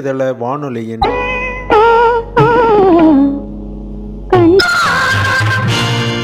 இதழ வானொலியின்